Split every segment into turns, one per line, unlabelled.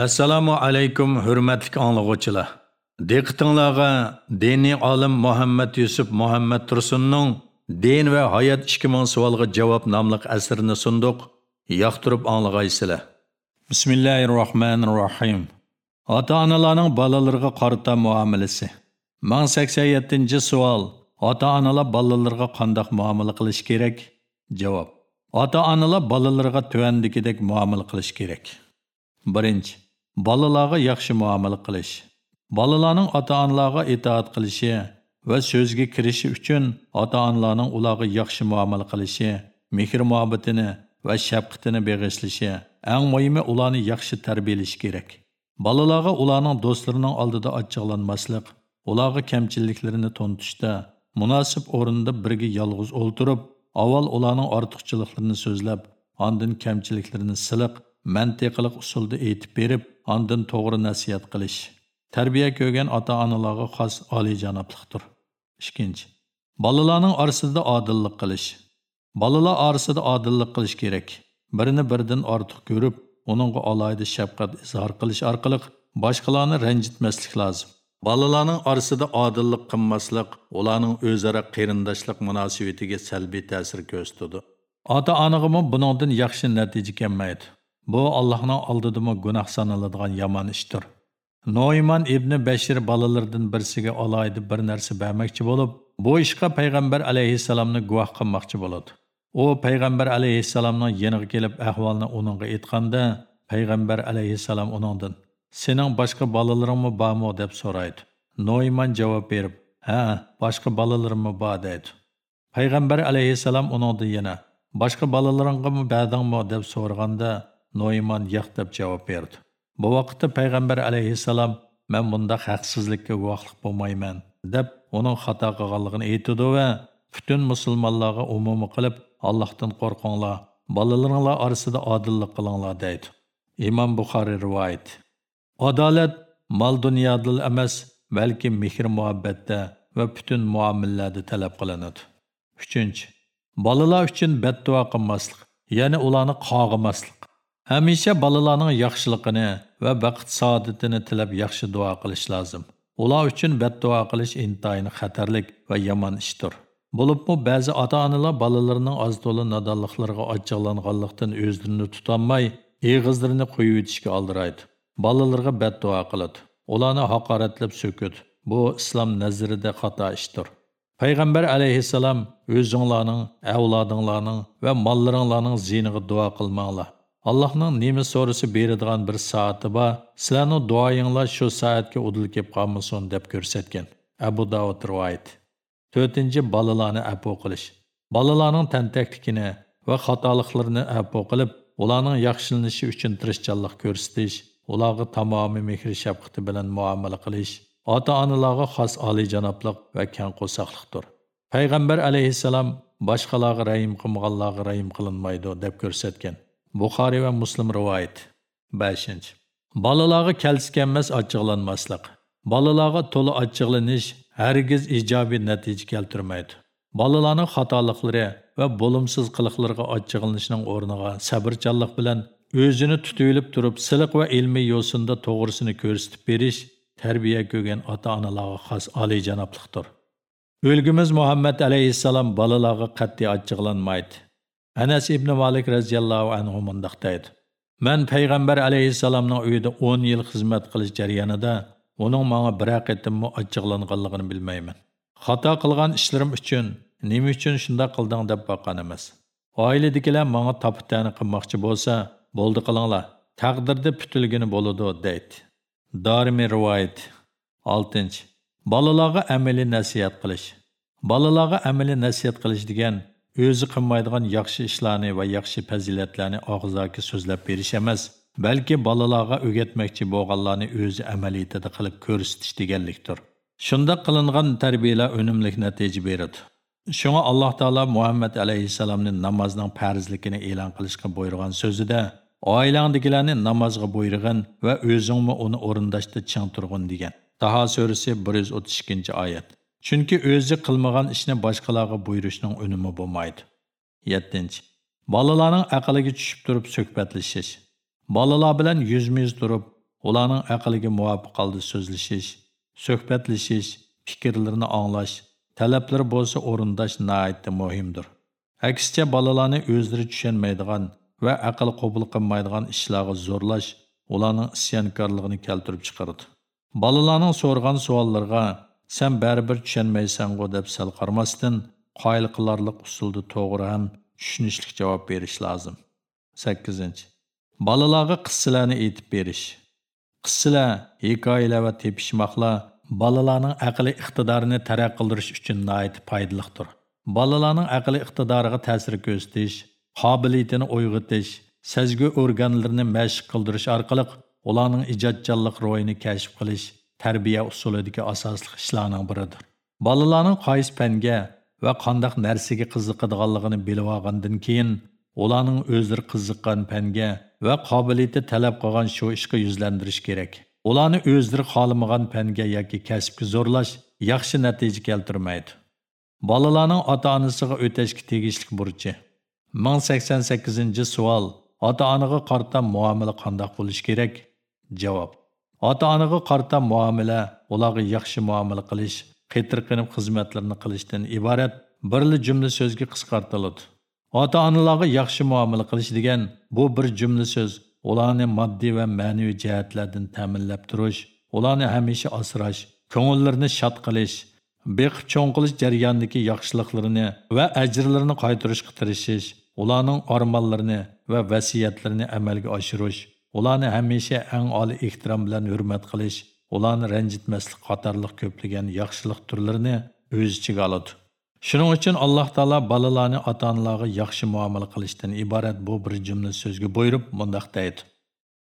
Assalomu alaykum hurmatli anglovchilar. Diqqatingizga diniy olim Muhammad Yusuf Muhammad Tursunning Din va hayot 2000 savolga javob nomli asrini sunduq. Yoqtirib anglag'aysizlar. Bismillahirrohmanirrohim. Ota-onalarning balalarga qarata muomalasi. 1087-savol. Ota-onalar balalarga qanday muomala qilish kerak? Javob. Ota-onalar balalarga tuvandikidek muomala qilish kerak. 1. Balalarga yaxshi muomala qilish. Balalarning ota-onalarga itoat qilishi va so'zga kirishi uchun ota-onalarning ularga yaxshi muomala qilishi, mehr muhabbatini va shafqatini beg'ishlashi, eng muhimi ularni yaxshi tarbiyalash kerak. Balalarga ularning do'stlarining oldida ochiqlanmaslik, ularga kamchiliklarini to'ntishda, munosib o'rinda birga yolg'iz o'ltirib, avval ularning ortiqchiliklarini so'zlab, ondan kamchiliklarini siliq, mantiqliq usulda aytib berib, andın to'g'ri nasihat qilish. Tarbiya ko'rgan ota onalarga xos oliyjanoblikdir ikkinchi bolalarning orasida odillik qilish. Bolalar orasida odillik qilish kerak. Birini birdan ortiq ko'rib uningga alohida shafqat izhor qilish orqali boshqalarni ranjitmaslik lozim. Bolalarning orasida odillik qilmaslik ularning o'zaro qarindoshlik munosabatiga salbiy ta'sir ko'rsatadi. Ota-onaga buningdan yaxshi natija kelmaydi. Bu Allohning oldidimi gunoh sanaladigan yomon ishdir. Noyman ibn Bashir bolalardan birsiga alaydi bir narsa bermoqchi bo'lib, bu ishga payg'ambar alayhissalomni guvoh qilmoqchi bo'ladi. U payg'ambar alayhissalomning yeniga kelib ahvolni uningga aytganda, payg'ambar alayhissalom uningdan "Sening boshqa bolalaringmi bormi?" deb so'raydi. Noyman javob berib, "Ha, boshqa bolalarimmi bor" deydi. Payg'ambar alayhissalom uningdan yana "Boshqa bolalaringmi berdingmi?" deb so'raganda, Noyman yo'q deb javob berdi. Bu vaqtda payg'ambar alayhissalom men bunda haqsizlikka guvohlik bo'lmayman deb uning xato qilganligini aytdi va butun musulmonlarga umumiy qilib Allohdan qo'rqinglar, bolalaringlar orasida odillik qilinglar deydi. Imom Buxoriy rivoyat. Adolat mol dunyoda emas, balki mehr muhabbatda va butun muomalalarda talab qilinadi. 3. Bolalar uchun beddua qilmaslik, ya'ni ularni qog'imaslik. Hamisha balalarning yaxshiligini va baxt saodatini tilab yaxshi duo qilish lozim. Ular uchun beddua qilish intayin xatarlik va yomon ishdir. Bo'libmi ba'zi ota-onalar bolalarining oz-to'la nodonliklariga ochiqlanganlikdan o'zlarini tutolmay, eg'izlarini qo'yib etishga oldiraydi. Balalarga beddua qiladi. Ularni haqoratlab so'kadi. Bu islom nazarida xato ishdir. Payg'ambar alayhissalom o'zinglarning, avlodinglarning va mollaringlarning ziniga duo qilmanglar. Allohning nima so'rasi beradigan bir soati bor. Sizlarning duoyinglar shu soatga udil kelib qolmasin deb ko'rsatgan. Abu Davud rivoyat. 4. bolalarni afu qilish. Bolalarning tantakligini va xatoliklarini afu qilib, ularning yaxshilanishi uchun tirishchanlik ko'rsatish, ularga tamomiy mehr shafqati bilan muomala qilish ota-onalarga xos oliyjanoblik va kang qo'saqlikdir. Payg'ambar alayhissalom boshqalarga rayim qilmaganlarga rayim qilinmaydi deb ko'rsatgan. Buxoriy va Muslim rivoyat. 5. Balalarga kelsikenmez achchiqlanmaslik. Balalarga to'la achchiqlanish hargiz ijobiy natija keltirmaydi. Balalarning xatoliklari va bo'limsiz qiliqlarga achchiqlanishning o'rniga sabrchanlik bilan o'zini tutib turib, siliq va ilmiy yo'sinda to'g'risini ko'rsatib berish tarbiya ko'rgan ota-onalarga xos oliyjanoblikdir. O'lgimiz Muhammad alayhissalom balalarga qat'iy achchiqlanmaydi. Anas ibn Malik radhiyallohu anhu mundaq deydi. Men payg'ambar alayhissalomning uyida 10 yil xizmat qilish jarayonida uning menga bir haqiqatni ochiqlanganligini bilmayman. Xato qilgan ishlarim uchun nima uchun shunday qilding deb boqqan emas. Oiladagilar menga topitani qilmoqchi bo'lsa, bo'ldi qilinglar. Taqdirda putilgini bo'ladi deydi. Darimi rivoyat 6. Balalarga amaliy nasihat qilish. Balalarga amaliy nasihat qilish degan o'zi qilmaydigan yaxshi ishlarni va yaxshi fazilatlarni og'zaki so'zlab berish emas, balki bolalarga o'rgatmoqchi bo'lganlarni o'zi amaliyotida qilib ko'rsatish deganlikdir. Shunda qilingan tarbiyalar unumli natija beradi. Shunga Alloh taolo Muhammad alayhisalomning namozning farzligini e'lon qilishga buyurgan so'zida oilangdagilarni namozga buyurgan va o'zingmi uni o'rindashda ching turg'in degan. Taho surasi 132-oyat. Чүнки o'zi qilmagan ishni boshqalarga buyurishning unumi bo'lmaydi. 7. Bolalarning aqliga tushib turib suhbatlashish. Bolalar bilan yuzma-yuz turib, ularning aqliga muvofiq holda so'zlashish fikirlerini anlaş, anglash talablari bo'lsa o'rindash nihoyatda muhimdir aksicha bolalarni o'zlari tushunmaydigan va əqil qobul qilmaydigan işlağı zorlaş, ularning isyankarlığını keltirib çıxırdı. bolalarning sorğan suallarına sen baribir tushunmaysangu deb sal qarmasdan qoyil qilarliq usulda to'g'ri ham tushunishli javob berish lozim. Sakkizinchi. Bolalarga qissalarni aytib berish. Qissalar hikoyalar va tepishmoqlar bolalarning aqliy iqtidorini taraq qildirish uchun nihoyat foydalidir bolalarning aqliy iqtidoriga ta'sir ko'rsatish qobiliyatini uyg'otish sezgi organlarini mashq qildirish orqali ularning ijodchanlik ro'yini kashf qilish tarbiya usulidagi asosli ishlarning biridir. Bolalarning qaysi fanga va qandoq narsaga qiziqadiganligini bilib olgandan keyin ularning o'zlari qiziqqan fanga va qobiliyati talab qilgan shu ishga yuzlantirish kerak. Ularni o'zlari xohlamagan fanga yoki kasbga zo'rlash yaxshi natija keltirmaydi. Bolalarning ota onasiga o'tashga tegishli burchi. 1088 savol ota onaga qarta muomala qandoq bo'lishi kerak? Javob ota onaga qarta muomala ularga yaxshi muomala qilish qetirqinib xizmatlarni qilishdan iborat birli jumla so'zga qisqartiriladi. Ota onalarga yaxshi muomala qilish degan bu bir jumla so'z ularni moddiy va ma'naviy jihatlardan ta'minlab turish ularni hamisha asrash ko'ngillarini shod qilish beqib cho'ng qilish jarayonidagi yaxshiliklarini va ajrlarini qaytarishga tirishish ularning armonlarini va vasiyatlarini amalga oshirish ularni hamisha eng oliy ehtirom bilan hurmat qilish ularni ranjitmaslik qatorliq ko'plagan yaxshilik turlarini o'z ichiga oladi shuning uchun alloh taolo bolalarni ota onalarga yaxshi muomala qilishdan iborat bu bir jumla so'zga buyurib mundoq deydi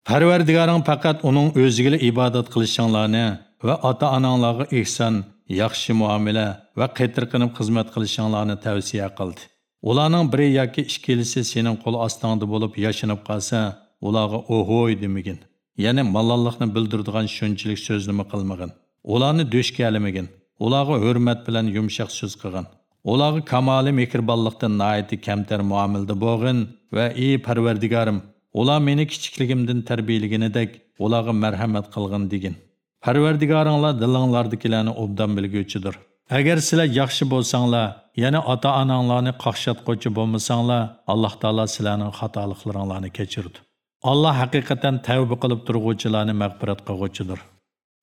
parvardigoring faqat uning o'ziga ibodat qilishinglarni va ota onanglarga ehson yaxshi muomala va qetirqinib xizmat qilishinglarni tavsiya qildi ularning biri yoki ikkilisi sening qo'l ostingda bo'lib yashinib qolsa ularga ohoy demagin. Ya'ni malollikni bildiradigan shunchalik so'zlama qilmagin? Ularni do'shga kelmagin. Ularga hurmat bilan yumshoq so'z qilgin. Ularga kamoli mehribonlikdan naiti kamtar muomilda bo'lg'in va ey parvardigorim ular meni kichikligimdan tarbiyalaganidek ularga marhamat qilg'in degin. Parvardigoringlar dilinglardagilarni obdan bilguvchidir. Agar sizlar yaxshi bo'lsanglar ya'ni ota onanglarni qaqshatquvchi bo'lmasanglar alloh taolo sizlarning xatoliklaringlarni kechirdi. Allah haqiqatan tavba qilib turg'uvchilarni mag'firat qilg'uvchidir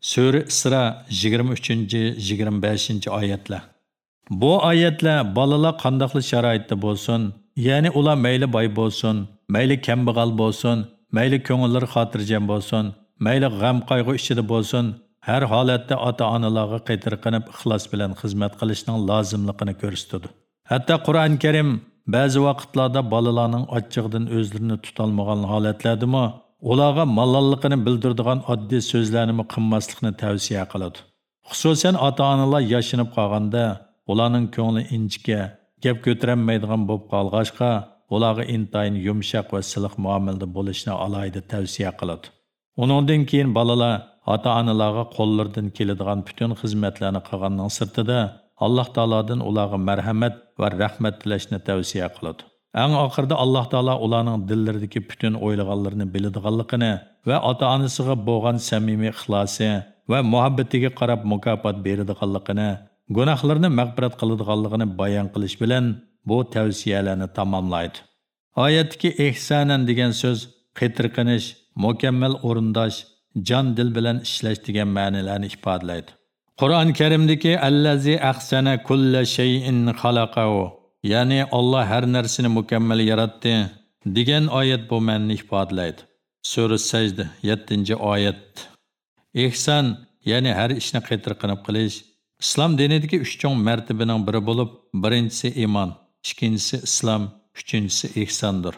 sura Isra 23-25 oyatlar. Bu oyatlar bolalar qandoqli sharoitda bo'lsin ya'ni ular mayli boy bo'lsin mayli kambag'al bo'lsin mayli ko'ngillari xotirjam bo'lsin mayli g'am qayg'u ichida bo'lsin har holatda ota onalarga qaytirqinib ixlos bilan xizmat qilishning lozimligini ko'rsatadi. Hatto qur'oni karim ba'zi vaqtlarda bolalarning ochchig'idan o'zlarini tutolmagan holatlardami ularga malolligini bildirdigan oddiy so'zlarni qilmaslikni tavsiya qiladi. Xususan ota onalar yashinib qolganda ularning ko'ngli inchga gap ko'tarolmaydigan bo'lib qolg'achqa ularga intayin yumshoq va siliq muomalada bo'lishni alohida tavsiya qiladi. Uningdan keyin balalar ota onalarga qo'llaridan keladigan butun xizmatlarni qilganning sirtida alloh taolodan ularga marhamat va rahmat tilashni tavsiya qiladi. Eng oxirida alloh taolo ularning dillaridagi butun o'ylaganlarini biladiganligini va ota onasiga bo'lgan samimiy ixlosi va muhabbatiga qarab mukofot beradiganligini gunohlarni mag'firat qiladiganligini bayon qilish bilan bu tavsiyalarni tamomlaydi. Oyatdagi ehsonan degan so'z qitirqinish mukammal o'rindosh jon dil bilan ishlash degan ma'nolarni ifodalaydi qur'oni karimdagi allazi ahsana kulla shayin xalaqahu. Ya'ni Alloh har narsani mukammal yaratdi degan oyat bu ma'noni ifodalaydi sura sajda 7 oyat. Ehson ya'ni har ishni qitirqinib qilish. Islom dinidagi uch cho'ng martabaning biri bo'lib birinchisi iymon ikkinchisi islom uchinchisi ehsondir.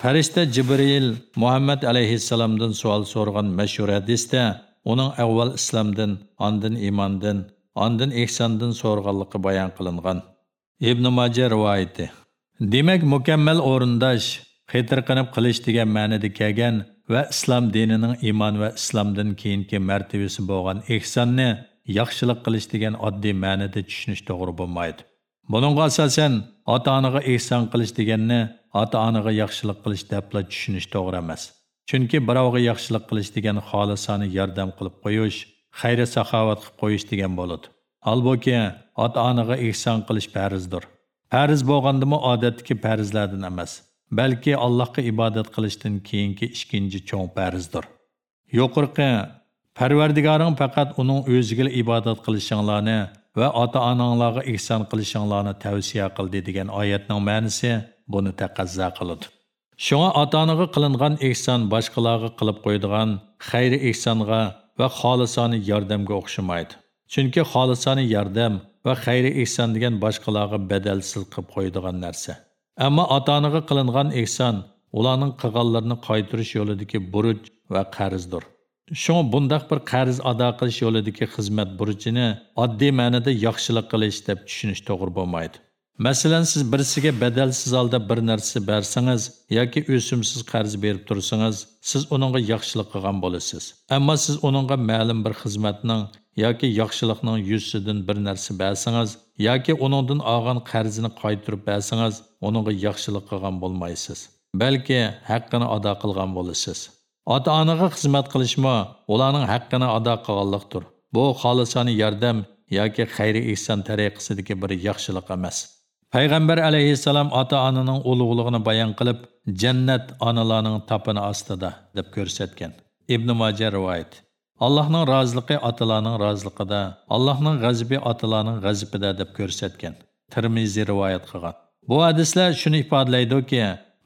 Farishta jibril muhammad alayhissalomdan savol so'ragan mashhur hadisda uning avval islomdan ondin iymondan ondin ehsondan so'rganligi bayon qilingan ibn maja rivoyati demak mukammal o'rindash qitirqinib qilish degan ma'nida kelgan va islom dinining iymon va islomdan keyingi martabasi bo'lgan ihsonni yaxshilik qilish degan oddiy ma'nida tushunish to'g'ri bo'lmaydi buningga asosan ota onaga ehson qilish deganni ota onaga yaxshilik qilish debla tushunish to'g'ri emas chunki birovga yaxshilik qilish degan xolisani yordam qilib qo'yish xayri saxovat qilib qo'yish degan bo'ladi. Holbuki ota onaga ehson qilish farzdir. Farz bo'lgandimi odatdagi farzlardan emas balki allohga ibodat qilishdan keyingi ikkinchi cho'ng farzdir. Yuqorqi parvardigoring faqat uning o'ziga ibodat qilishinglarni va ota onanglarga ehson qilishinglarni tavsiya qildi degan oyatning ma'nosi buni taqazza qiladi. Shunga ota onaga qilingan ehson boshqalarga qilib qo'ydigan xayri ehsonga va xolisona yordamga o'xshamaydi chunki xolisona yordam va xayri ehson degan boshqalarga badalsiz qilib qo'ydigan narsa ammo ota ихсан qilingan ehson ularning qilganlarini qaytarish yo'lidagi buruj va qarzdir Шуңа бундак bir qarz ado qilish yo'lidagi xizmat burchini oddiy ma'noda yaxshilik qilish deb tushunish to'g'ri bo'lmaydi. Masalan, siz birisiga badalsiz holda bir narsa bersangiz yoki o'simsiz qarz berib tursangiz, siz uningga yaxshilik qilgan bo'lasiz. Ammo siz uningga ma'lum bir xizmatning yoki yaxshilikning yuzidan bir narsa bersangiz yoki uningdan olgan qarzini qaytarib bersangiz, uningga yaxshilik qilgan bo'lmaysiz. balki haqqini ado qilgan bo'lasiz. Ota-onaga xizmat qilishmi, ularning haqqini ado qilganlikdir. Bu xolisona yordam yoki xayri ihson tariqasidagi bir yaxshilik emas. Payg'ambar alayhissalom ota-onaning ulug'ligini bayon qilib, jannat onalarning tapini ostida deb ko'rsatgan. Ibn Majah rivoyat. Allohning roziligi otalarning roziliqida, Allohning g'azabi otalarning g'azabida deb ko'rsatgan. Tirmiziy rivoyat qilgan. Bu hadislar shuni ifodalaydi-ki,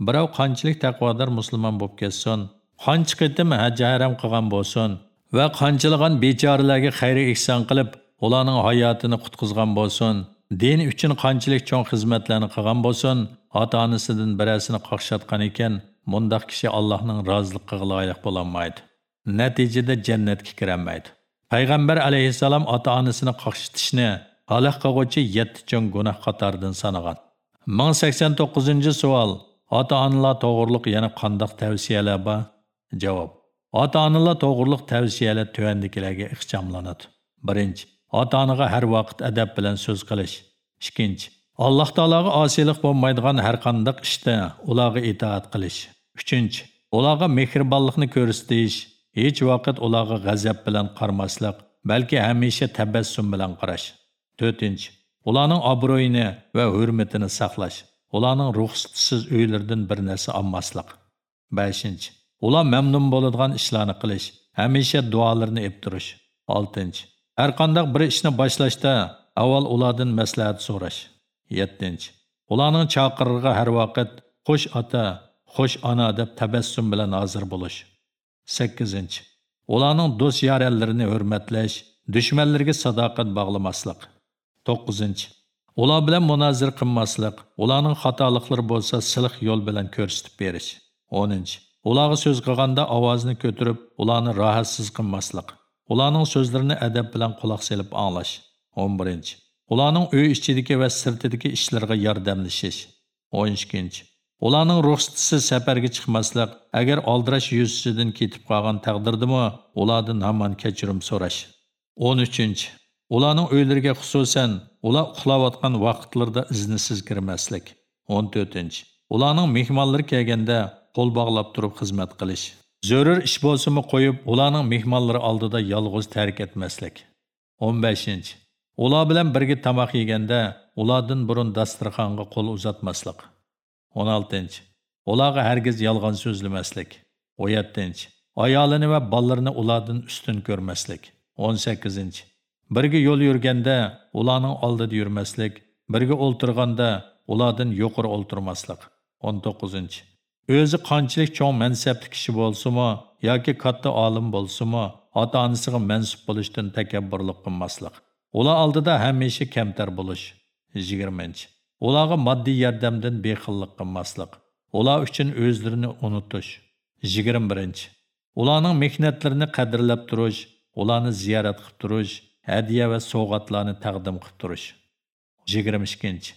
birov qanchalik taqvodor musulmon bo'lib ketsin, qancha qitim haj haram qilgan bo'lsin va qanchalagan bechoralarga xayri ihson qilib ularning hayotini qutqizgan bo'lsin dini uchun qanchalik cho'ng xizmatlarni qilgan bo'lsin, ota-onasidan birasini qoqshatgan ekan, mundaq kishi Allohning roziligiga loyiq bo'la. Natijada jannatga kiraolmaydi. Payg'ambar alayhissalom ota-onasini qoqshitishni halaq qilguchi 7 cho'ng gunoh qatoridan sanagan. 1089-savol. Ota-onalar to'g'riliq yana qandoq tavsiyalar bor? Javob: Ota-onalar to'g'riliq tavsiyalar tuandikilarga ixchamlanadi. birinchi Ата-анаға әр вақыт әдәп білән сөз қылыш. Шкенч. Аллах Таалага асилык болмайдыган һәр кандык иште уларга итаат кылыш. 3. Уларга мехрибанлыкны көрсөтүш, эч вакыт уларга газап менен кармаслык, балки һәмеше тәбәссүм менен караш. 4. Уларның абруйны ва хөрмәтен саклаш. Уларның рухсатсыз үйләрдән бер нәрсә алмаслык. 5. Улар мәмнун булыдыган эшләрне кылыш, һәмеше дуаларны эп турыш. 6. Har qanday bir ishni boshlashda avval ulardan maslahat so'rash. 7. Ularning chaqirig'iga har vaqt xush ota, xush ona deb tabassum bilan hozir bo'lish. 8. Ularning дос yoralarini hurmatlash, dushmanlarga sadoqat bog'lamaslik. 9. Ular bilan munozir qilmaslik, ularning xatoliklari bo'lsa silq yo'l bilan ko'rsatib berish. 10. ularga so'z qilganda ovozni ko'tarib ularni rohatsiz qilmaslik ularning so'zlarini adab bilan quloq selib anglash. 11 ularning uy ichidagi va sirtidagi ishlarga yordamlashish. 12 ularning ruxsatisiz safarga chiqmaslik agar oldirash yuzasidan ketib qolgan taqdirdami ulardan hamon kechirim so'rash. 13 ularning uylariga xususan ular uxlayotgan vaqtlarda iznisiz kirmaslik. 14 ularning mehmonlari kelganda qo'l bog'lab turib xizmat qilish. Zarur ish bo'lsimi qo'yib ularning mehmonlari oldida yolg'iz tark etmaslik. 15 ular bilan birga tomoq yeganda ulardan burun dasturxonga qo'l uzatmaslik. 16 ularga hargiz yolg'on so'zlamaslik. 17 ayolini va ballarını ulardan ustun ko'rmaslik. 18 birga yo'l yurganda ularning oldida yurmaslik birga o'ltirganda ulardan yuqori o'ltirmaslik. 19 o'zi qanchalik cho'ng mansabli kishi bo'lsimi yoki katta olim bo'lsimi ota onasiga mansub bo'lishdan takabburlik qilmaslik ular oldida hamisha kamtar bo'lish yigirmanchi. Ularga moddiy yordamdan bexillik qilmaslik ular uchun o'zlarini unutish yigirma birinchi. Ularning mehnatlarini qadrlab turish ularni ziyorat qilib turish hadiya va sovg'atlarni taqdim qilib turish yigirma ikkinchi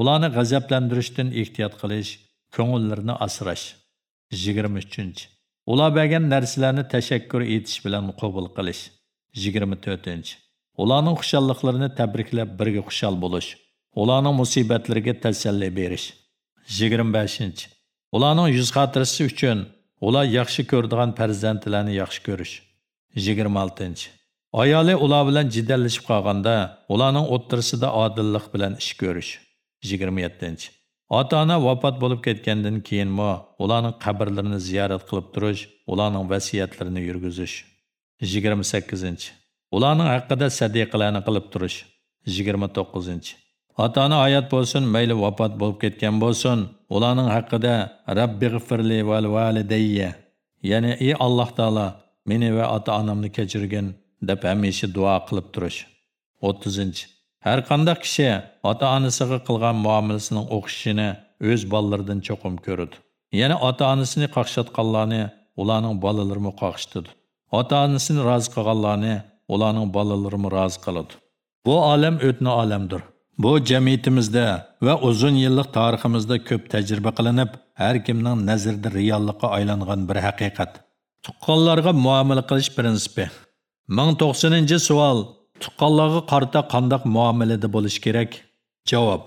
ularni g'azablantirishdan ehtiyot qilish ko'ngillarini asrash. 23. Ular bergan narsalarni tashakkur etish bilan qabul qilish. 24. Ularning xushalliklarini tabriklab birga xushal bo'lish. Ularning musibatlariga tasalli berish. 25. Ularning yuz xotirasi uchun ular yaxshi ko'radigan farzandlarni yaxshi ko'rish 26 ayoli ular bilan jiddallashib qolganda ularning o'ttirisida odillik bilan ish ko'rish 27 ota ona vafot bo'lib ketgandan keyin keyinmi ularning qabrlarini ziyorat qilib turish ularning vasiyatlarini yurgizish. 28 ularning haqida sadiqalarni qilib turish. 29 ota ona hayot bo'lsin mayli vafot bo'lib ketgan bo'lsin ularning haqida rabbi g'firli val validayya. Ya'ni ey alloh taolo meni va ota onamni kechirgin deb hamisha duo qilib turish. 30 har qanday kishi ota onasiga qilgan muomalasining o'qishini o'z bolalaridan cho'qim ko'radi. Yana ota onasini qaqshatganlarni ularning bolalarimi qaqshtidi ota onasini rozi qilganlarni ularning bolalarimi rozi qiladi. Bu olam o'tni olamdir. Bu jamiyatimizda va uzun yillik tariximizda ko'p tajriba qilinib har kimning nazarda reallikqa aylangan bir haqiqat. Tuqqanlarga muomala qilish prinsipi. Ming to'qsoninchi savol. Tuqqanlarga qarta qandoq muomalada bo'lish kerak? Javob.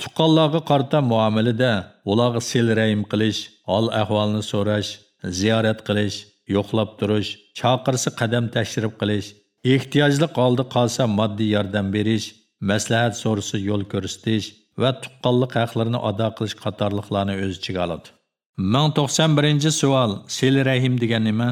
Tuqqanlarga qarta muomalada ularga selrayim qilish hol ahvolni so'rash ziyorat qilish yo'qlab turish chaqirsa qadam tashrif qilish ehtiyojli qoldi qolsa moddiy yordam berish maslahat so'rasa yo'l ko'rsatish va tuqqanlik haqlarini ado qilish qatorliqlarni o'z ichiga oladi. Ming to'qson birinchi savol sili rahim degan nima?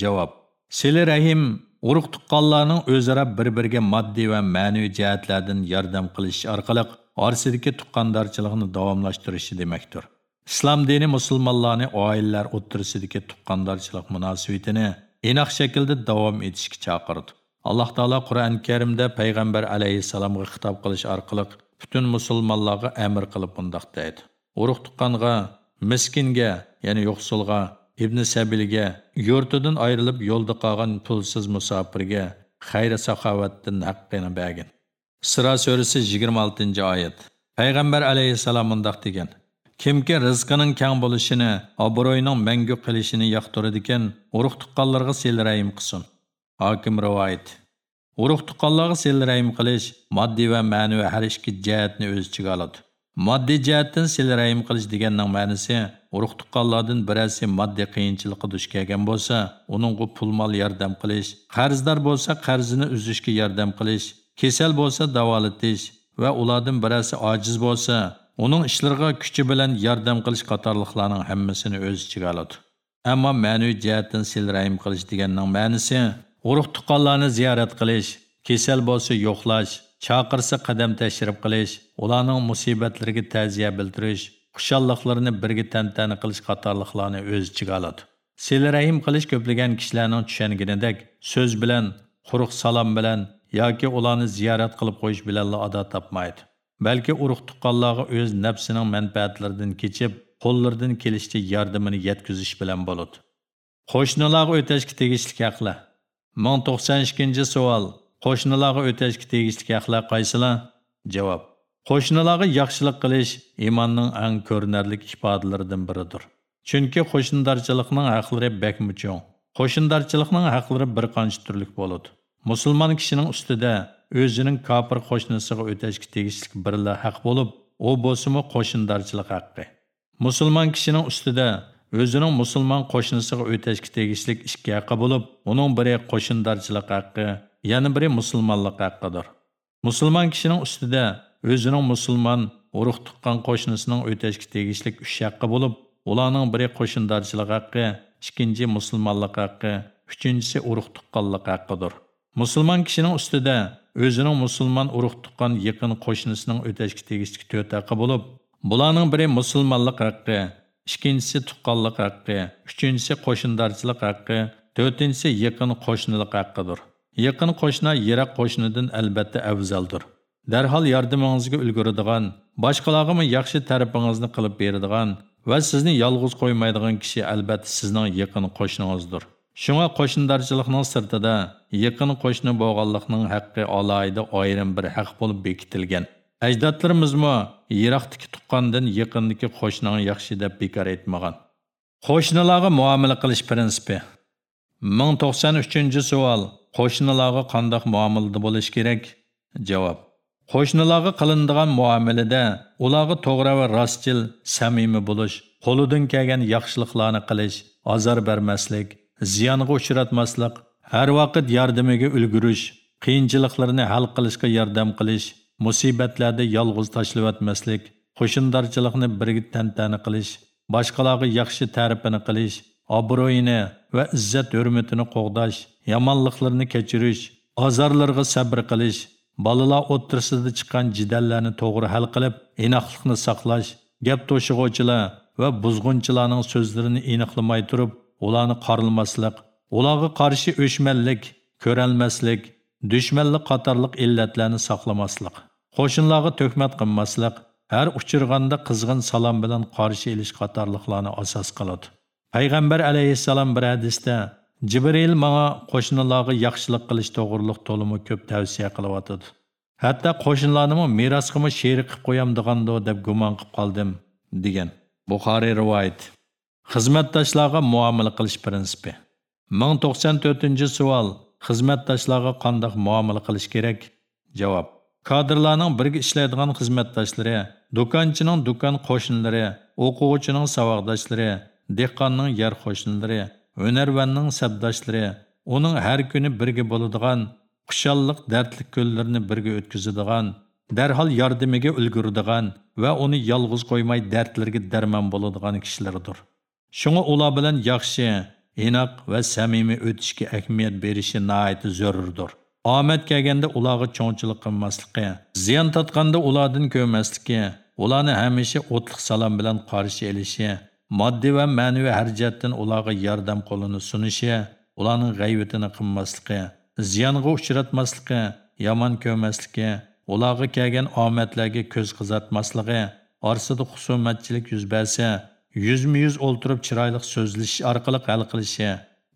Javob. Sili rahim urug' tuqqanlarning o'zaro bir biriga moddiy va ma'naviy jihatlardan yordam qilish orqali orasidagi tuqqandorchilikni davomlashtirishi demakdir. Islom dini musulmonlarni oilalar o'tirisidagi tuqqandorchilik munosabatini aniq shaklda davom etishga chaqirdi. Alloh taolo qur'oni karimda payg'ambar alayhissalomga xitob qilish orqali butun musulmonlarga amr qilib bundoq deydi. Urug' tuqqanga miskinga ya'ni yo'qsulga ibn sabilga yurtidan ayrilib yo'lda qolgan pulsiz musofirga xayri saxovatdan haqqini bergin. Sıra surasi 26 oyat. Payg'ambar alayhissalom mundoq degan kimki rizqining kang bo'lishini obro'yining mangu qilishini yoqtiradigan urug' tuqqanlarga selrayim qilsin. Hokim rivoyat urug' tuqqanlarga selrayim qilish moddiy va ma'naviy har ikki jihatni o'z ichiga oladi. Moddiy jihatdan selrayim qilish deganning ma'nosi Uruq tuqqanlardan birasi moddiy qiyinchilikqa duch kelgan bo'lsa uningga pul mol yordam qilish qarzdor bo'lsa qarzini uzishga yordam qilish kesal bo'lsa davolatish va ulardan birasi ojiz bo'lsa uning ishlariga kuchi bilan yordam qilish qatorliqlarning hammasini o'z ichiga oladi ammo ma'naviy jihatdan selrayim qilish deganning ma'nosi uruq tuqqanlarni ziyorat qilish kesal bo'lsa yo'qlash chaqirsa qadam tashrif qilish ularning musibatlariga ta'ziya bildirish xushalliqlarni birga tantana qilish qatorliqlarni o'z ichiga oladi selrahim qilish ko'plagan kishilarning tushunganidek so'z bilan quruq salom bilan yoki ularni ziyorat qilib qo'yish bilanla ado topmaydi balki urug' tuqqanlarga o'z nafsining manfaatlaridan kechib qo'llaridan kelishcha yordamini yetkazish bilan bo'ladi qo'shnilarga o'tashga tegishli haqlar ming to'qson ikkinchi savol qo'shnilarga o'tashga tegishli haqlar qaysilar javob qo'shnilarga yaxshilik qilish iymonning eng ko'rinarli ifodalaridan biridir. Chunki qo'shnidorchilikning haqlari bakmi cho'ng? Qo'shnidorchilikning haqlari bir qancha turlik bo'ladi. Musulmon kishining ustida o'zining kofir qo'shnisiga o'tashga tegishli birla haq bo'lib u bo'lsimi qo'shindorchilik haqqi. Musulmon kishining ustida o'zining musulmon qo'shnisiga o'tashga tegishli ikki haqqi bo'lib uning biri qo'shindorchilik haqqi yana biri musulmonlik haqqidir. Musulmon kishining ustida o'zining musulmon urug' tuqqan qo'shnisining o'tashga tegishli uch haqqi bo'lib ularning biri qo'shindorchilik haqqi ikkinchi musulmonlik haqqi uchinchisi urug' tuqqanlik haqqidir. Musulmon kishining ustida o'zining musulmon urug' tuqqan yaqin qo'shnisining o'tashga tegishli to'rt haqqi bo'lib bularning biri musulmonlik haqqi ikkinchisi tuqqanlik haqqi uchinchisi qo'shindorchilik haqqi to'rtinchisi yaqin qo'shnilik haqqidir. Yaqin qo'shni yiroq qo'shnidan albatta afzaldir. Darhol yordamingizga ulguradigan boshqalarga yaxshi tarafingizni qilib beradigan va sizni yolg'iz qo'ymaydigan kishi albatta sizning yaqin qo'shningizdir. Shunga qo'shnidarchilikning sirtida yaqin qo'shni bo'lganlikning haqqi алайды ayrim bir haq bo'lib бекітілген. Әждатларымыз yiroqdagi tuqqandan yaqindagi qo'shnini yaxshi deb bekor бекар qo'shnilarga muomala qilish prinsipi. Ming to'qson uchinchi savol qo'shnilarga qandoq муамылды bo'lish kerak? Javob. Qo'shnilarga qilinadigan muomalada ularga to'g'ri va rostchil samimiy bo'lish qo'lidan kelgan yaxshiliklarni qilish azor bermaslik ziyonga uchratmaslik har vaqt yordamiga ulgurish qiyinchiliklarni hal qilishga yordam qilish musibatlarda yolg'iz tashlayotmaslik qo'shindorchilikni birga tantana qilish boshqalarga yaxshi ta'rifini qilish obro'yini va izzat hurmatini qo'g'dash yomonliklarni kechirish azorlarga sabr qilish balalar o'ttirsida chiqqan jidallarni to'g'ri hal qilib inoqlikni saqlash gap to'shig'uvchilar va buzg'unchilarning so'zlarini aniqlamay turib ularni qorilmaslik ularga qarshi o'chmanlik ko'ralmaslik dushmanlik qatorliq illatlarni saqlamaslik qo'shinlarga to'kmat qilmaslik har uchirganda qizg'in salom bilan qarshi ilish qatorliqlarni asos qiladi payg'ambar alayhissalom bir hadisda jibril manga qo'shnilarga yaxshilik qilish to'g'riliq to'limi ko'p tavsiya qilyotdi. hatto qo'shnilarnimi merosqimi sherik qilib qo'yamdigando deb gumon qilib qoldim degan. Buxoriy rivoyat. Xizmatdoshlarga muomala qilish prinsipi. Ming to'qson to'rtinchi savol. Xizmatdoshlarga qanday muomala qilish kerak? Javob. Kadrlarning birga ishlaydigan xizmatdoshlari do'konchining do'kon qo'shnilari o'quvchining savodoshlari dehqonning yer qo'shnilari өнәрвәннің sabdoshlari uning har kuni birga bo'ladigan құшаллық dardlik kunlarini birga o'tkazadigan darhol yordamiga ulguradigan va uni yolg'iz qo'ymay dardlarga darmon bo'ladigan кішілердір. shunga ола bilan yaxshi inoq va samimiy өтішке ahamiyat berishi наайты зөрірдір. Ahmet kelganda ularga cho'ngchilik qilmasligi ziyon tatganda ulardan ko'rmasligi ularni hamisha o'tliq salom bilan qarshi elishi moddiy va ma'naviy har jihatdan ularga yordam qo'lini sunishi ularning g'ayvatini qilmasligi ziyonga uchratmasligi yomon ko'rmasligi ularga kelgan omadlarga ko'z qizartmasligi orsida husumatchilik yuz bersa yuzma yuz o'ltirib chiroyli so'zlashish orqali hal qilishi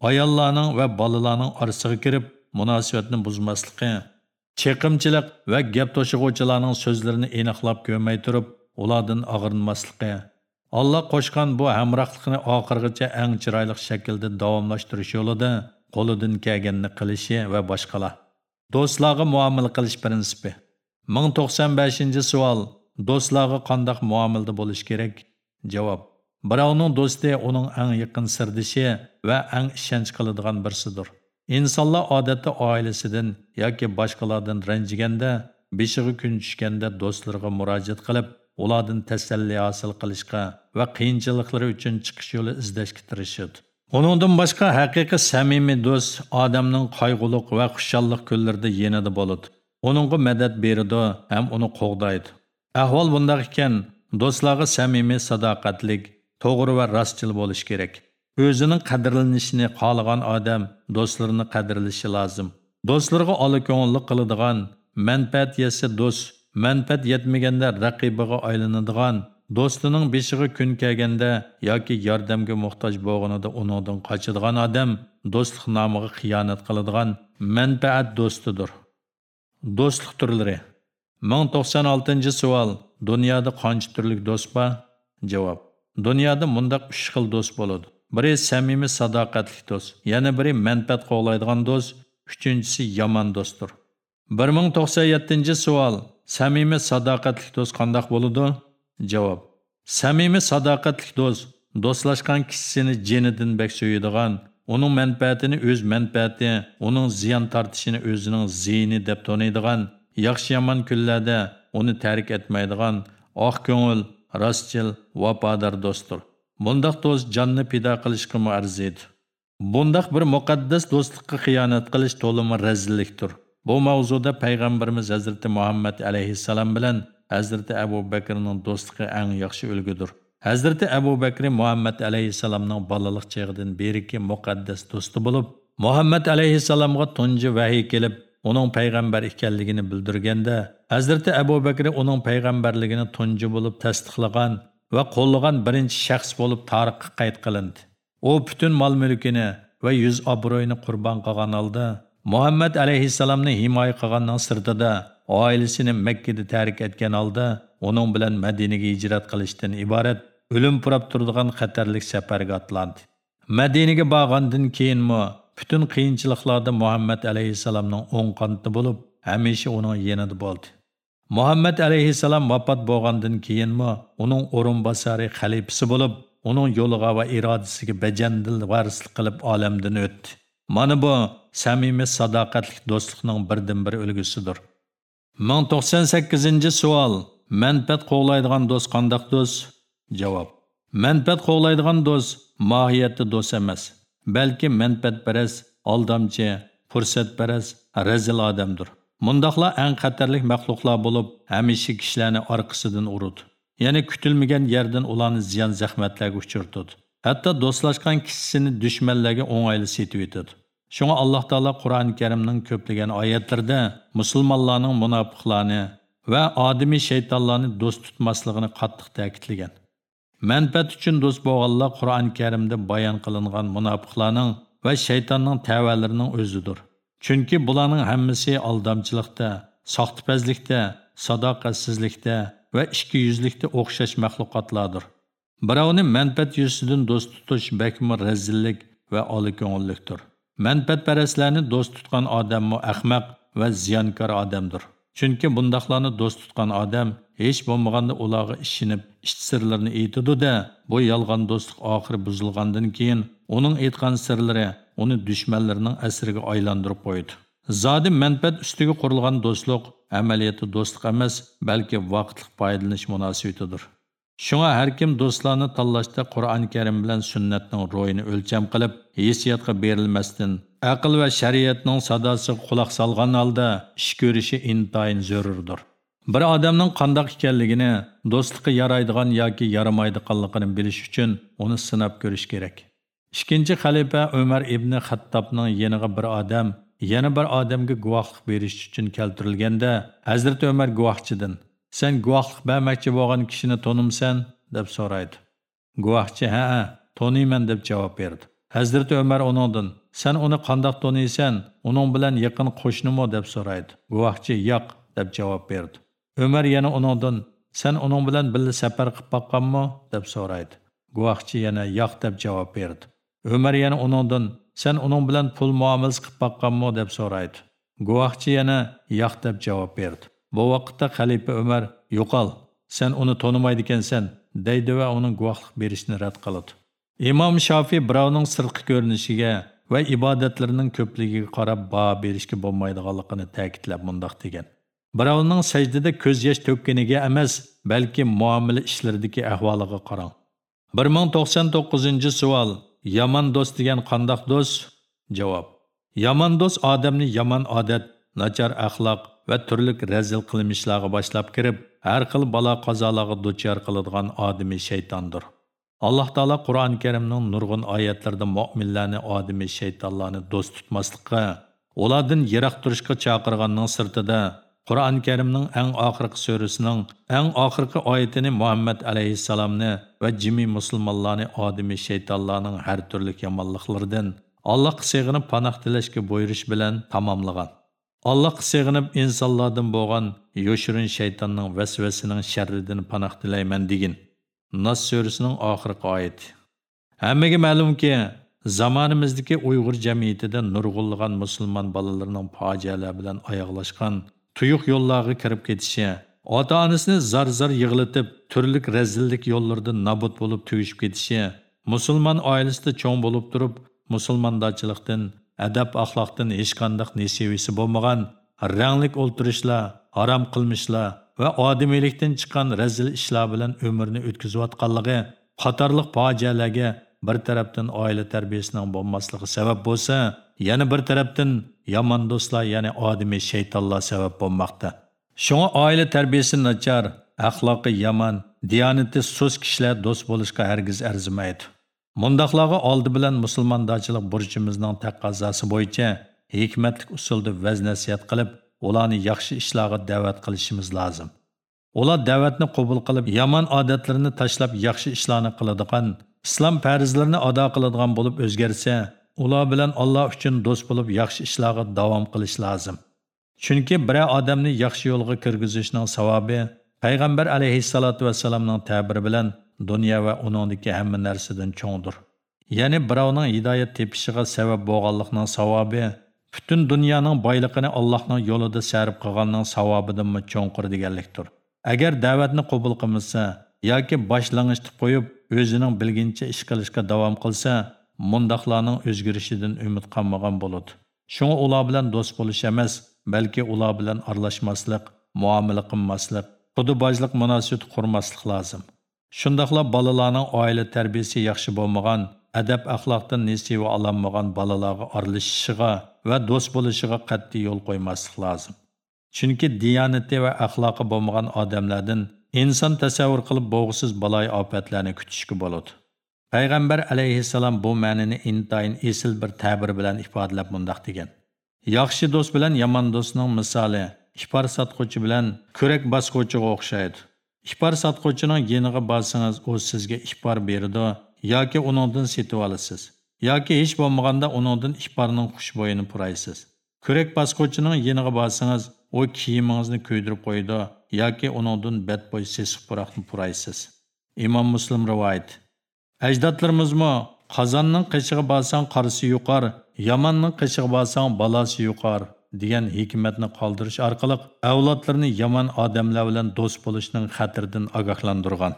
ayollarning va bolalarning orasiga kirib munosabatni buzmasligi chiqimchilik va gap to'shig'uvchilarning so'zlarini aniqlab ko'rmay turib ulardan og'irinmasligi Allah qo'shgan bu hamrohlikni oxirgacha eng chiroyli shaklda davomlashtirish yo'lida qo'lidan kelganini qilishi va boshqalar. Do'stlarga muomala qilish prinsipi. 1095 savol. Do'stlarga qanday muomalada bo'lish kerak? Javob. Birovning do'sti uning eng yaqin sirdishi va eng ishonch qiladigan birsidir insonlar odatda oilasidan yoki boshqalardan ranjiganda beshig'i kun tushganda do'stlarga murojaat qilib ulardan tasalli hosil qilishga va qiyinchiliklari uchun chiqish yo'li izlashga tirishadi uningdan boshqa haqiqiy samimiy do'st odamning qayg'uliq va xushalliq kunlarida yanada bo'ladi. uningga madad beradi ham uni qo'g'daydi. Ahvol bundoq ekan, do'stlarga samimiy sadoqatlik, to'g'ri va rostchil bo'lish kerak. O'zining qadrlanishini xohlagan odam do'stlarini qadrlashi lozim. Do'stlarga oliko'ngillik qiladigan, manfaat yasa do'st, manfaat yetmaganda raqibiga aylanadigan do'stining beshig'i kun kelganda yoki yordamga muhtoj bo'lganida uningdan qochadigan odam do'stlik nomiga xiyonat qiladigan manfaat do'stidir. Do'stlik turlari. Ming to'qson oltinchi savol dunyoda qancha turli do'st bor? Javob dunyoda mundaq uch xil do'st bo'ladi. Biri samimiy sadoqatli do'st yana biri manfaat qo'g'laydigan do'st uchinchisi yomon do'stdir. Bir ming to'qson yettinchi savol samimiy sadoqatlik do'st qandoq bo'ladi Javob: Samimiy sadoqatlik do'st do'stlashgan kishisini jenidan bek so'yadigan, uning manfaatini o'z manfaati, uning ziyon tortishini o'zining ziyni deb toniydigan, yaxshi yomon kunlarda uni tark etmaydigan, oq ko'ngil, rostchil, vafodor do'stdir. Bundaq do'st jonni pido qilishga arziydi. Bundaq bir muqaddas do'stlikqa xiyonat qilish to'limi razillikdir. Bu mavzuda payg'ambarimiz Hazrati Muhammad alayhissalom bilan Hazrati Abu Bakrning do'stligi eng yaxshi ulgudir. Hazrati Abu Bakr Muhammad alayhissalomning bolalik chog'idan beriki muqaddas do'sti bo'lib, Muhammad alayhissalomga tunji vahiy kelib, uning payg'ambar ekanligini bildirganda, Hazrati Abu Bakr uning payg'ambarligini tunji bo'lib tasdiqlagan va qo'llagan birinchi shaxs bo'lib tarixga qayd qilindi. U butun mol-mulkini va yuz obro'yini qurbon qilgan holda Muhammad alayhissalomni himoya qilganning sirtida oilasini Makkada tark etgan holda uning bilan Madinaga hijrat qilishdan iborat o'lim purab turadigan xatarlik safarga otlandi. Madinaga borgandan keyinmi butun qiyinchiliklarda Muhammad alayhissalomning o'ng qanti bo'lib, hamisha uning yanida bo'ldi. Muhammad alayhissalom vafot bo'lgandan keyinmi uning o'rinbosari xalifasi bo'lib, uning yo'liga va irodasiga bajandil varislik qilib olamdan o'tdi. Mana bu samimiy sadoqatli do'stlikning birdan bir ulgusidir. 1098 savol. Manfaat qo'g'laydigan do'st qandoq do'st? Javob. Manfaat qo'g'laydigan do'st mohiyatda do'st emas, balki manfaatparast, aldamchi, fursatparast, razil odamdir. Mundaqlar eng xatarlik maxluqlar bo'lib, hamisha kishilarni orqasidan urudi. Ya'ni kutilmagan yerdan ularni ziyon zahmatlarga uchirtadi. Hatto do'stlashgan kishisini dushmanlarga o'ng'ayli setib etadi. Шуңа Аллах Таала Куръан Кәримнең көплегән аятларында мусламанларның мунафиқларны ва адими шайтанларны дост тутмаслыгын каттык тәэкидлегән. Мәнфәт өчен дост булганлар Куръан Кәримдә баян кылынган мунафиқларның ва шайтанның тәвәлләренең өзидер. Чөнки буларның һәммәсе алдамчылыкта, сахтипәзлектә, садақатсызлыкта ва ишки юзлектә охшаш мәхлукатлардыр. Бирауны мәнфәт юсыдан дост тутыш бәкме рәзиллек ва алыкөңеллектер. Manfaatparastlarni do'st tutgan odammi ahmaq va ziyonkor odamdir. Chunki bundaqlarni do'st tutgan odam hech bo'lmaganda ularga ishinib, ish sirlarini aytadi-da, bu yolg'on do'stlik oxiri buzilgandan keyin uning aytgan sirlari uni dushmanlarining asiriga aylantirib qo'ydi. Zodi manfaat ustiga qurilgan do'stlik amaliyati do'stlik emas, balki vaqtlik foydalanish munosabatidir. Шуңа һәр ким дусларны таллашта Куръан Карим белән сүннәтнең роены өлчәм кылып, хисиятка берилмәстән, ақыл ва шариятның садасы кулак салган алда эш көрүше интайын зөрүрдür. Bir adamның қандақ икәнлегене, достлыкка ярайдыган яки ярамайдыганлыгын билиш үчүн уны сынап көрүш керек. Икенче халифа Умар ибн Хаттабның яныга бир адам, яна бир адамга гувахлык бериш үчүн келтирилгәндә, Хәзрәт Умар гувахчыдан "Sen guvohlik bermoqchi bo'lgan kishini tanimsan?" deb so'raydi. Guvohchi "Ha, toniyman deb javob berdi. Hazrat Umar uningdan "Sen uni qandoq toniysan Uning bilan yaqin qo'shnimi?" deb so'raydi. Guvohchi "Yo'q" deb javob berdi. Umar yana uningdan "Sen uning bilan birga safar qilib boqqanmi?" deb so'raydi. Guvohchi yana "Yo'q" deb javob berdi. Umar yana uningdan "Sen uning bilan pul muomalasi qilib boqqanmi?" deb so'raydi. Guvohchi yana "Yo'q" deb javob berdi. Bu vaqtda xalifa Umar "Yo'qol, sen uni tonimaydi ekansan" deydi va uning guvohlik berishni rad qiladi. Imom Shofi birovning sirtqi ko'rinishiga va ibodatlarining ko'pligiga qarab baho berishga bo'lmaydiganligini ta'kidlab mundoq degan. Birovning sajdada ko'z yosh to'kkaniga emas, balki muomala ishlaridagi ahvoliga qarang. 1099 savol Yomon do'st degan qandoq do'st? Javob. Yomon do'st odamni yomon odat, nachar axloq va turli razil qilmishlarga boshlab kirib, har xil balo qazolarga duchor qiladigan odamiy shaytondir. Alloh taolo Qur'oni Karimning nurg'un oyatlarida mu'minlarni odamiy shaytonlarni do'st tutmaslikka, ulardan yiroq turishga chaqirganning sirtida Qur'on Karimning eng oxirgi surasining eng oxirgi oyatini Muhammad alayhissalomni va jimi musulmonlarni odimiy shaytonlarning har turli yomonliklaridan Allohga sig'inib panoh tilashga buyurish bilan tamomlagan. Allohga sig'inib insanlardan boğan yoşurun şeytanın vasvasining sharridan panoh tilayman digin. Nas surasining oxirgi oyati. məlum ki, zamonimizdagi Uyg'ur jamiyatida nurg'unlagan musulman balalarının fojialar bilan oyoqlashgan tuyuq yollağı kirib ketişi, ota-onasini zar-zar yığılıtıb, yig'latib, turli razillik yo'llarida nobud bo'lib tuyishib ketishi, musulmon oilasida cho'ng bo'lib turib, musulmondachilikdan, adab axloqdan hech qanday nesivisi bo'lmagan ranglik o'ltirishlar, harom qilmishlar va odimiylikdan chiqqan razil ishlar bilan umrni o'tkazayotganligi qatorliq fojialarga bir tarafdan oila tarbiyasining bo'lmasligi sabab bo'lsa, yana bir tarafdan yomon do'stlar ya'ni odimiy shaytonlar sabab bo'lmoqda. Shunga oila tarbiyasi nachar, axloqi yomon, diyonati so'z kishilar do'st bo'lishga hargiz arzimaydi. Mundaqlarga oldi bilan musulmondachilik burchimizning taqozosi bo'yicha hikmatlik usulda vaz nasihat qilib, ularni yaxshi ishlarga da'vat qilishimiz lozim. Ular da'vatni qabul qilib, yomon odatlarni tashlab yaxshi ishlarni qiladigan, islom farzlarini ado qiladigan bo'lib o'zgarsa, ular bilan Alloh uchun do'st bo'lib yaxshi ishlarga davom qilish lozim. Chunki bir odamni yaxshi yo'lga kirgizishning savobi payg'ambar alayhissalatu vassalamning ta'biri bilan dunyo va uningdagi hamma narsadan cho'ngdir. Ya'ni birovning hidoyat tepishiga sabab bo'lganlikning savobi butun dunyoning boyligini Allohning yo'lida sarf qilganning savobidan cho'nqir deganlikdir. Agar da'vatni qabul qilmasa, yoki boshlang'ichni qo'yib o'zining bilgincha ish qilishga davom qilsa mundoqlarning o'zgarishidan umid qilmagan bo'ladi shunga ular bilan do'st bo'lish emas balki ular bilan aralashmaslik muomala qilmaslik xudibojlik munosabat qurmaslik lozim shundoqla балаларның oila tarbiyasi yaxshi bo'lmagan adab axloqdan nesiva ololmagan bolalarga aralashishiga va do'st bo'lishiga qat'iy yo'l qo'ymaslik лазым. chunki diyonati va axloqi bo'lmagan odamlardan inson tasavvur qilib bo'g'siz baloy ofatlarni kutishga bo'ladi payg'ambar alayhissalom bu ma'nini intayin esil bir ta'bir bilan ifodalab mundoq degan yaxshi do'st bilan yomon do'stning misoli ipar sotquvchi bilan ko'rak bosquvchiga o'xshaydi Ihbar sotquvchining yeniga borsangiz u sizga ipar beradi yoki uningdan setib olasiz yoki hech bo'lmaganda uningdan iparning xushbo'yini puraysiz. Kurak bosquvchining yeniga borsangiz u kiyimingizni kuydirib qo'ydi yoki uningdan badbo'y sesiq puroqni puraysiz. Imom muslim rivoyat. Ajdodlarimizmi qozonning qishig'i borsang qarisi yuqar yomonning qishig'i borsang balasi yuqar. Degan hikmatni qoldirish orqali avlodlarni yomon odamlar bilan do'st bo'lishning xatiridan ogohlantirgan.